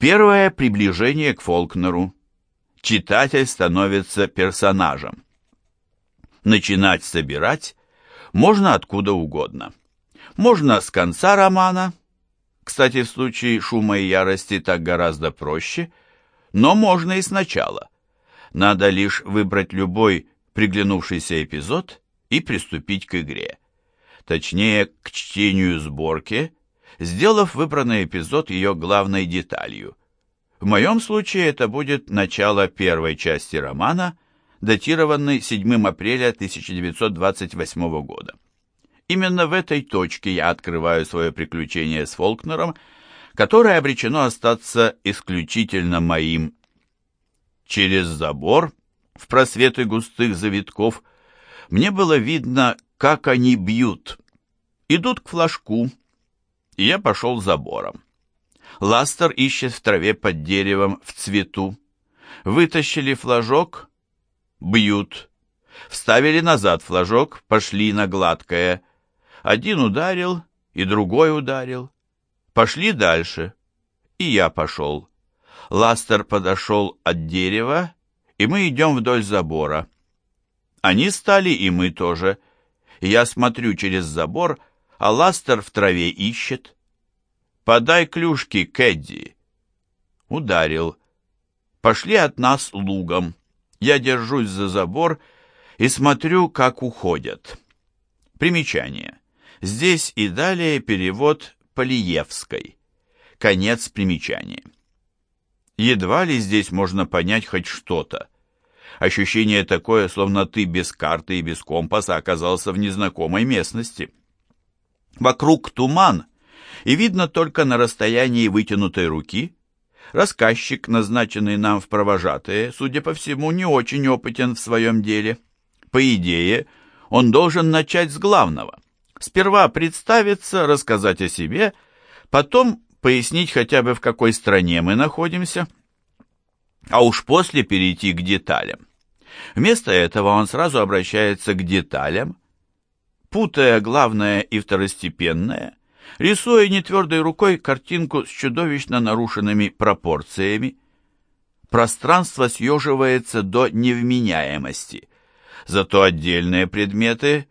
Первое приближение к Фолкнеру. Читатель становится персонажем. Начинать собирать можно откуда угодно. Можно с конца романа, кстати, в случае «Шума и ярости» так гораздо проще, но можно и сначала. Надо лишь выбрать любой приглянувшийся эпизод и приступить к игре. Точнее, к чтению сборки, сделав выбранный эпизод ее главной деталью. В моем случае это будет начало первой части романа, датированный 7 апреля 1928 года. Именно в этой точке я открываю свое приключение с Фолкнером, которое обречено остаться исключительно моим. Через забор, в просветы густых завитков, мне было видно, как они бьют. Идут к флажку, и я пошел забором. Ластер ищет в траве под деревом в цвету. Вытащили флажок, бьют. Вставили назад флажок, пошли на гладкое. Один ударил, и другой ударил. Пошли дальше. И я пошел. Ластер подошел от дерева, и мы идем вдоль забора. Они стали, и мы тоже. Я смотрю через забор, а Ластер в траве ищет. «Подай клюшки, Кэдди!» Ударил. Пошли от нас лугом. Я держусь за забор и смотрю, как уходят. Примечание. Здесь и далее перевод Полиевской. Конец примечания. Едва ли здесь можно понять хоть что-то. Ощущение такое, словно ты без карты и без компаса оказался в незнакомой местности. Вокруг туман, и видно только на расстоянии вытянутой руки. Рассказчик, назначенный нам в провожатые, судя по всему, не очень опытен в своем деле. По идее, он должен начать с главного. Сперва представиться, рассказать о себе, потом пояснить хотя бы в какой стране мы находимся, а уж после перейти к деталям. Вместо этого он сразу обращается к деталям, путая главное и второстепенное, рисуя нетвердой рукой картинку с чудовищно нарушенными пропорциями. Пространство съеживается до невменяемости, зато отдельные предметы,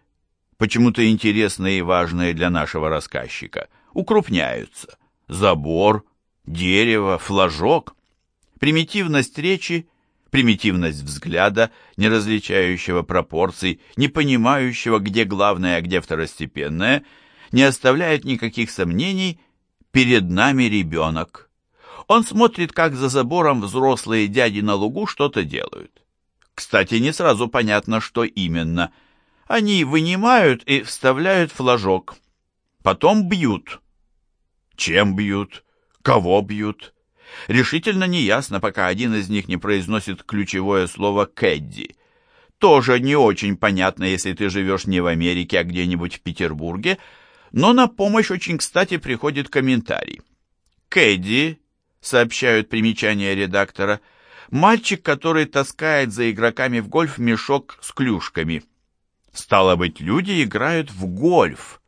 почему-то интересные и важные для нашего рассказчика, укрупняются. Забор, дерево, флажок. Примитивность речи – примитивность взгляда, не различающего пропорций, не понимающего, где главное, а где второстепенное, не оставляет никаких сомнений, перед нами ребенок. Он смотрит, как за забором взрослые дяди на лугу что-то делают. Кстати, не сразу понятно, что именно. Они вынимают и вставляют флажок. Потом бьют. Чем бьют? Кого бьют? Решительно неясно, пока один из них не произносит ключевое слово «кэдди». Тоже не очень понятно, если ты живешь не в Америке, а где-нибудь в Петербурге, но на помощь очень кстати приходит комментарий. «Кэдди», — сообщают примечания редактора, — «мальчик, который таскает за игроками в гольф мешок с клюшками». Стало быть, люди играют в гольф.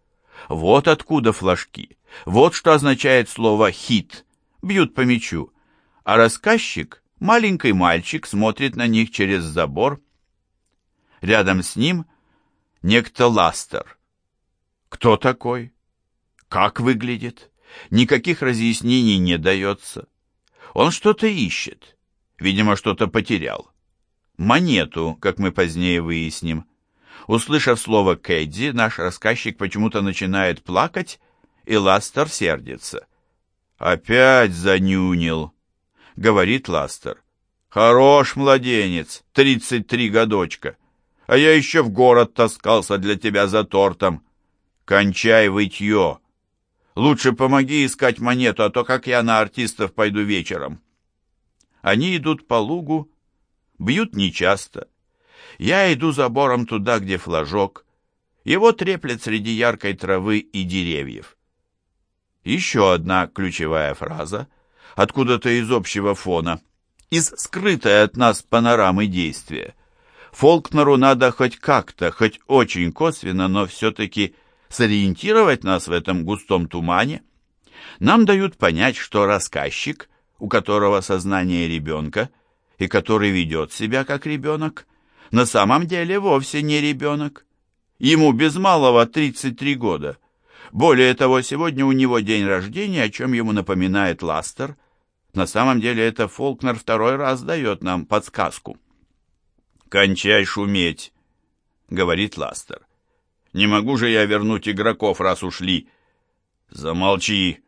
Вот откуда флажки. Вот что означает слово «хит» бьют по мячу, а рассказчик, маленький мальчик, смотрит на них через забор. Рядом с ним некто Ластер. Кто такой? Как выглядит? Никаких разъяснений не дается. Он что-то ищет. Видимо, что-то потерял. Монету, как мы позднее выясним. Услышав слово «Кэдди», наш рассказчик почему-то начинает плакать, и Ластер сердится. «Опять занюнил», — говорит Ластер. «Хорош, младенец, тридцать три годочка, а я еще в город таскался для тебя за тортом. Кончай вытье. Лучше помоги искать монету, а то как я на артистов пойду вечером». Они идут по лугу, бьют нечасто. Я иду забором туда, где флажок. Его треплет среди яркой травы и деревьев. Еще одна ключевая фраза, откуда-то из общего фона, из скрытой от нас панорамы действия. Фолкнеру надо хоть как-то, хоть очень косвенно, но все-таки сориентировать нас в этом густом тумане. Нам дают понять, что рассказчик у которого сознание ребенка и который ведет себя как ребенок, на самом деле вовсе не ребенок. Ему без малого 33 года. Более того, сегодня у него день рождения, о чем ему напоминает Ластер. На самом деле это Фолкнер второй раз дает нам подсказку. «Кончай шуметь», — говорит Ластер. «Не могу же я вернуть игроков, раз ушли». «Замолчи,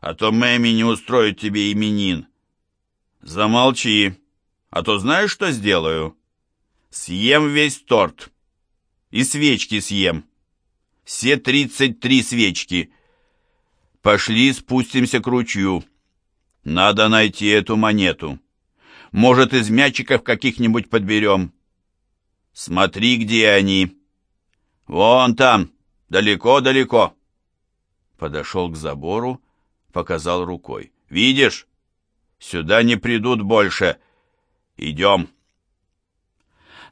а то Мэми не устроит тебе именин». «Замолчи, а то знаешь, что сделаю?» «Съем весь торт. И свечки съем. Все тридцать три свечки. Пошли спустимся к ручью. Надо найти эту монету. Может, из мячиков каких-нибудь подберем. Смотри, где они. Вон там, далеко-далеко. Подошел к забору, показал рукой. Видишь? Сюда не придут больше. Идем.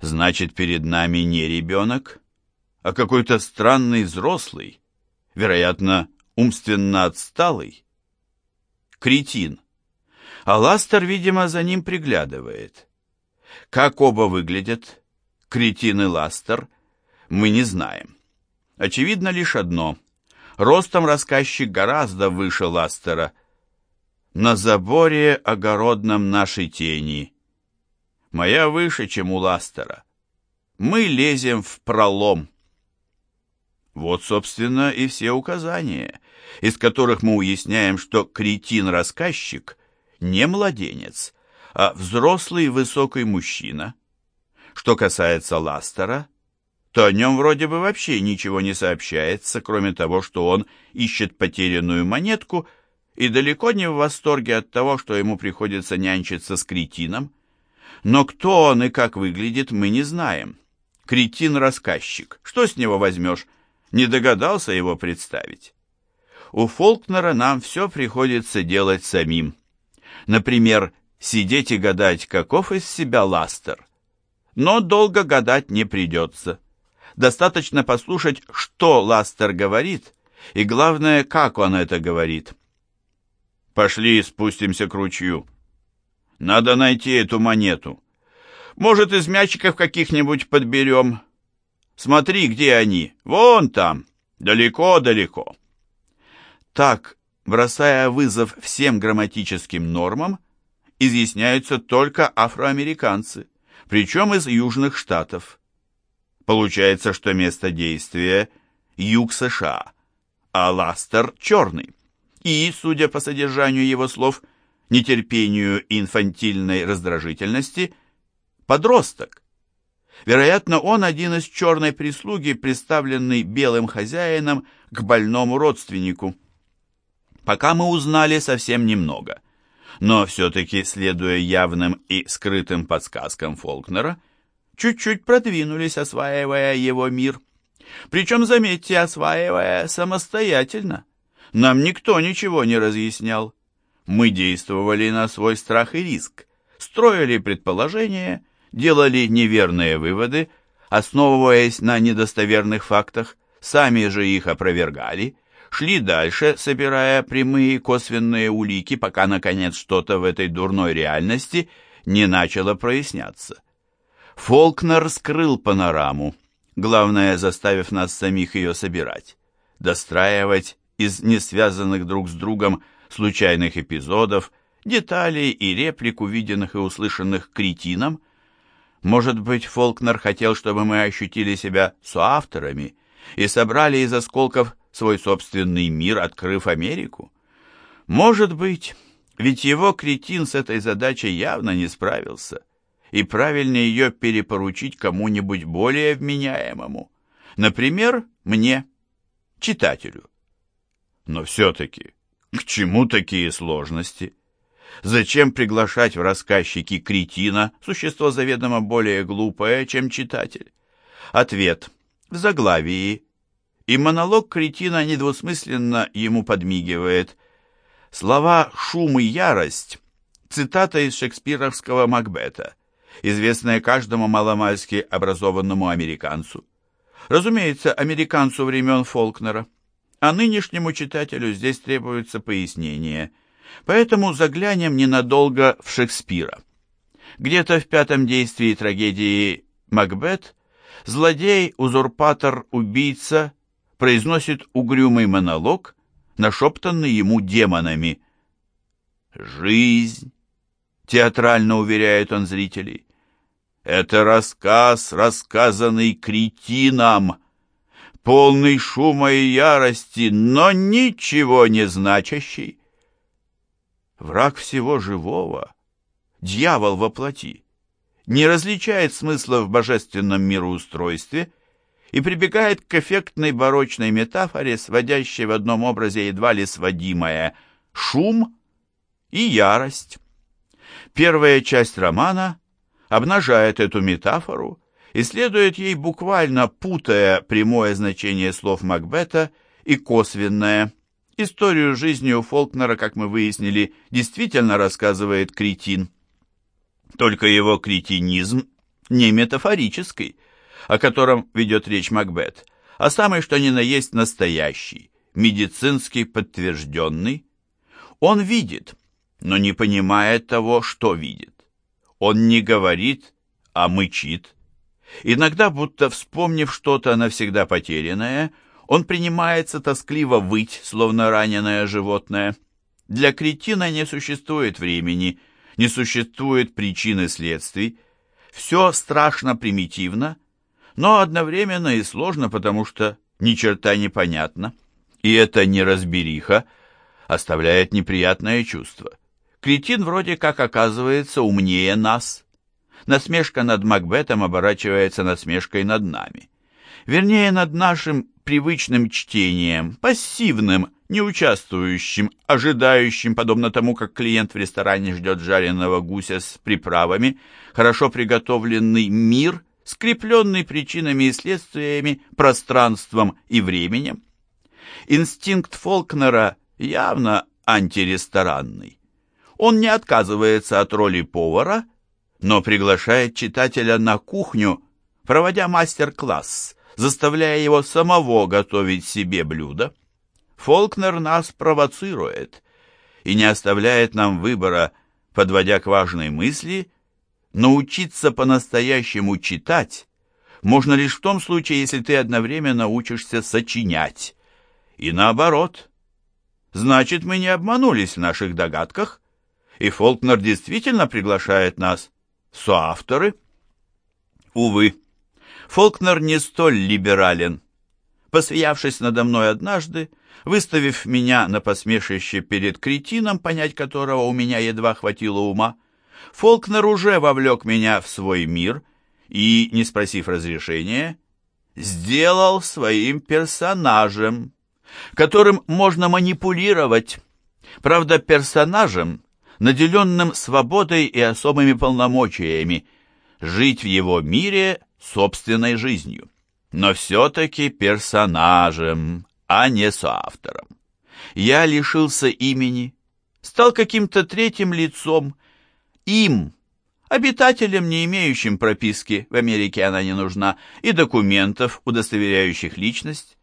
Значит, перед нами не ребенок, а какой-то странный взрослый, вероятно, умственно отсталый. Кретин. А Ластер, видимо, за ним приглядывает. Как оба выглядят, кретин и Ластер, мы не знаем. Очевидно лишь одно. Ростом рассказчик гораздо выше Ластера. На заборе огородном нашей тени. Моя выше, чем у Ластера. Мы лезем в пролом. Вот, собственно, и все указания, из которых мы уясняем, что кретин-рассказчик не младенец, а взрослый высокий мужчина. Что касается Ластера, то о нем вроде бы вообще ничего не сообщается, кроме того, что он ищет потерянную монетку и далеко не в восторге от того, что ему приходится нянчиться с кретином. Но кто он и как выглядит, мы не знаем. Кретин-рассказчик. Что с него возьмешь? не догадался его представить. У Фолкнера нам все приходится делать самим. Например, сидеть и гадать, каков из себя Ластер. Но долго гадать не придется. Достаточно послушать, что Ластер говорит, и главное, как он это говорит. Пошли спустимся к ручью. Надо найти эту монету. Может, из мячиков каких-нибудь подберем. Смотри, где они. Вон там. Далеко-далеко. Так, бросая вызов всем грамматическим нормам, изъясняются только афроамериканцы, причем из южных штатов. Получается, что место действия – юг США, а Ластер – черный. И, судя по содержанию его слов, нетерпению инфантильной раздражительности – подросток. Вероятно, он один из черной прислуги, представленный белым хозяином к больному родственнику. Пока мы узнали совсем немного. Но все-таки, следуя явным и скрытым подсказкам Фолкнера, чуть-чуть продвинулись, осваивая его мир. Причем, заметьте, осваивая самостоятельно. Нам никто ничего не разъяснял. Мы действовали на свой страх и риск, строили предположения делали неверные выводы, основываясь на недостоверных фактах, сами же их опровергали, шли дальше, собирая прямые косвенные улики, пока, наконец, что-то в этой дурной реальности не начало проясняться. Фолкнер скрыл панораму, главное, заставив нас самих ее собирать, достраивать из несвязанных друг с другом случайных эпизодов, деталей и реплик, увиденных и услышанных кретином, может быть, Фолкнер хотел, чтобы мы ощутили себя соавторами и собрали из осколков свой собственный мир, открыв Америку? Может быть, ведь его кретин с этой задачей явно не справился, и правильнее ее перепоручить кому-нибудь более вменяемому, например, мне, читателю. Но все-таки, к чему такие сложности? Зачем приглашать в рассказчики кретина, существо заведомо более глупое, чем читатель? Ответ. В заглавии. И монолог кретина недвусмысленно ему подмигивает. Слова «шум» и «ярость» — цитата из шекспировского Макбета, известная каждому маломальски образованному американцу. Разумеется, американцу времен Фолкнера. А нынешнему читателю здесь требуется пояснение – Поэтому заглянем ненадолго в Шекспира. Где-то в пятом действии трагедии «Макбет» злодей, узурпатор, убийца произносит угрюмый монолог, нашептанный ему демонами. «Жизнь», — театрально уверяет он зрителей, — «это рассказ, рассказанный кретином, полный шума и ярости, но ничего не значащий. Враг всего живого, дьявол во плоти, не различает смысла в божественном мироустройстве и прибегает к эффектной барочной метафоре, сводящей в одном образе едва ли сводимое шум и ярость. Первая часть романа обнажает эту метафору и следует ей буквально путая прямое значение слов Макбета и косвенное. Историю жизни у Фолкнера, как мы выяснили, действительно рассказывает кретин. Только его кретинизм не метафорический, о котором ведет речь Макбет, а самый что ни на есть настоящий, медицинский подтвержденный. Он видит, но не понимает того, что видит. Он не говорит, а мычит. Иногда, будто вспомнив что-то навсегда потерянное, он принимается тоскливо выть, словно раненое животное. Для кретина не существует времени, не существует причины следствий. Все страшно примитивно, но одновременно и сложно, потому что ни черта непонятно. И эта неразбериха оставляет неприятное чувство. Кретин вроде как оказывается умнее нас. Насмешка над Макбетом оборачивается насмешкой над нами. Вернее, над нашим привычным чтением, пассивным, неучаствующим, ожидающим, подобно тому, как клиент в ресторане ждет жареного гуся с приправами, хорошо приготовленный мир, скрепленный причинами и следствиями, пространством и временем. Инстинкт Фолкнера явно антиресторанный. Он не отказывается от роли повара, но приглашает читателя на кухню, проводя мастер-класс, заставляя его самого готовить себе блюдо. Фолкнер нас провоцирует и не оставляет нам выбора, подводя к важной мысли, научиться по-настоящему читать можно лишь в том случае, если ты одновременно учишься сочинять. И наоборот. Значит, мы не обманулись в наших догадках, и Фолкнер действительно приглашает нас соавторы. Увы, Фолкнер не столь либерален. Посмеявшись надо мной однажды, выставив меня на посмешище перед кретином, понять которого у меня едва хватило ума, Фолкнер уже вовлек меня в свой мир и, не спросив разрешения, сделал своим персонажем, которым можно манипулировать. Правда, персонажем, наделенным свободой и особыми полномочиями, жить в его мире собственной жизнью. Но все-таки персонажем, а не соавтором. Я лишился имени, стал каким-то третьим лицом, им, обитателем, не имеющим прописки, в Америке она не нужна, и документов, удостоверяющих личность.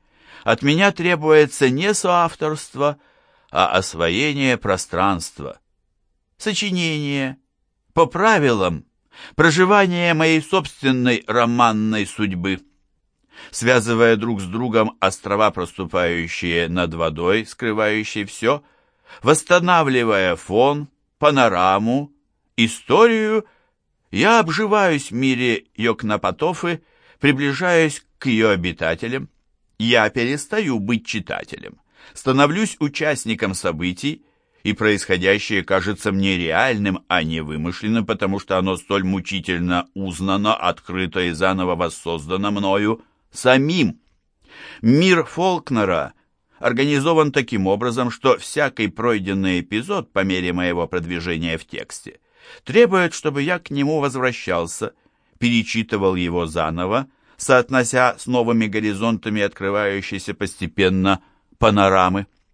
От меня требуется не соавторство, а освоение пространства, сочинение, по правилам, проживание моей собственной романной судьбы. Связывая друг с другом острова, проступающие над водой, скрывающие все, восстанавливая фон, панораму, историю, я обживаюсь в мире Йокнапотофы, приближаюсь к ее обитателям. Я перестаю быть читателем, становлюсь участником событий, и происходящее кажется мне реальным, а не вымышленным, потому что оно столь мучительно узнано, открыто и заново воссоздано мною самим. Мир Фолкнера организован таким образом, что всякий пройденный эпизод по мере моего продвижения в тексте требует, чтобы я к нему возвращался, перечитывал его заново, соотнося с новыми горизонтами открывающейся постепенно панорамы.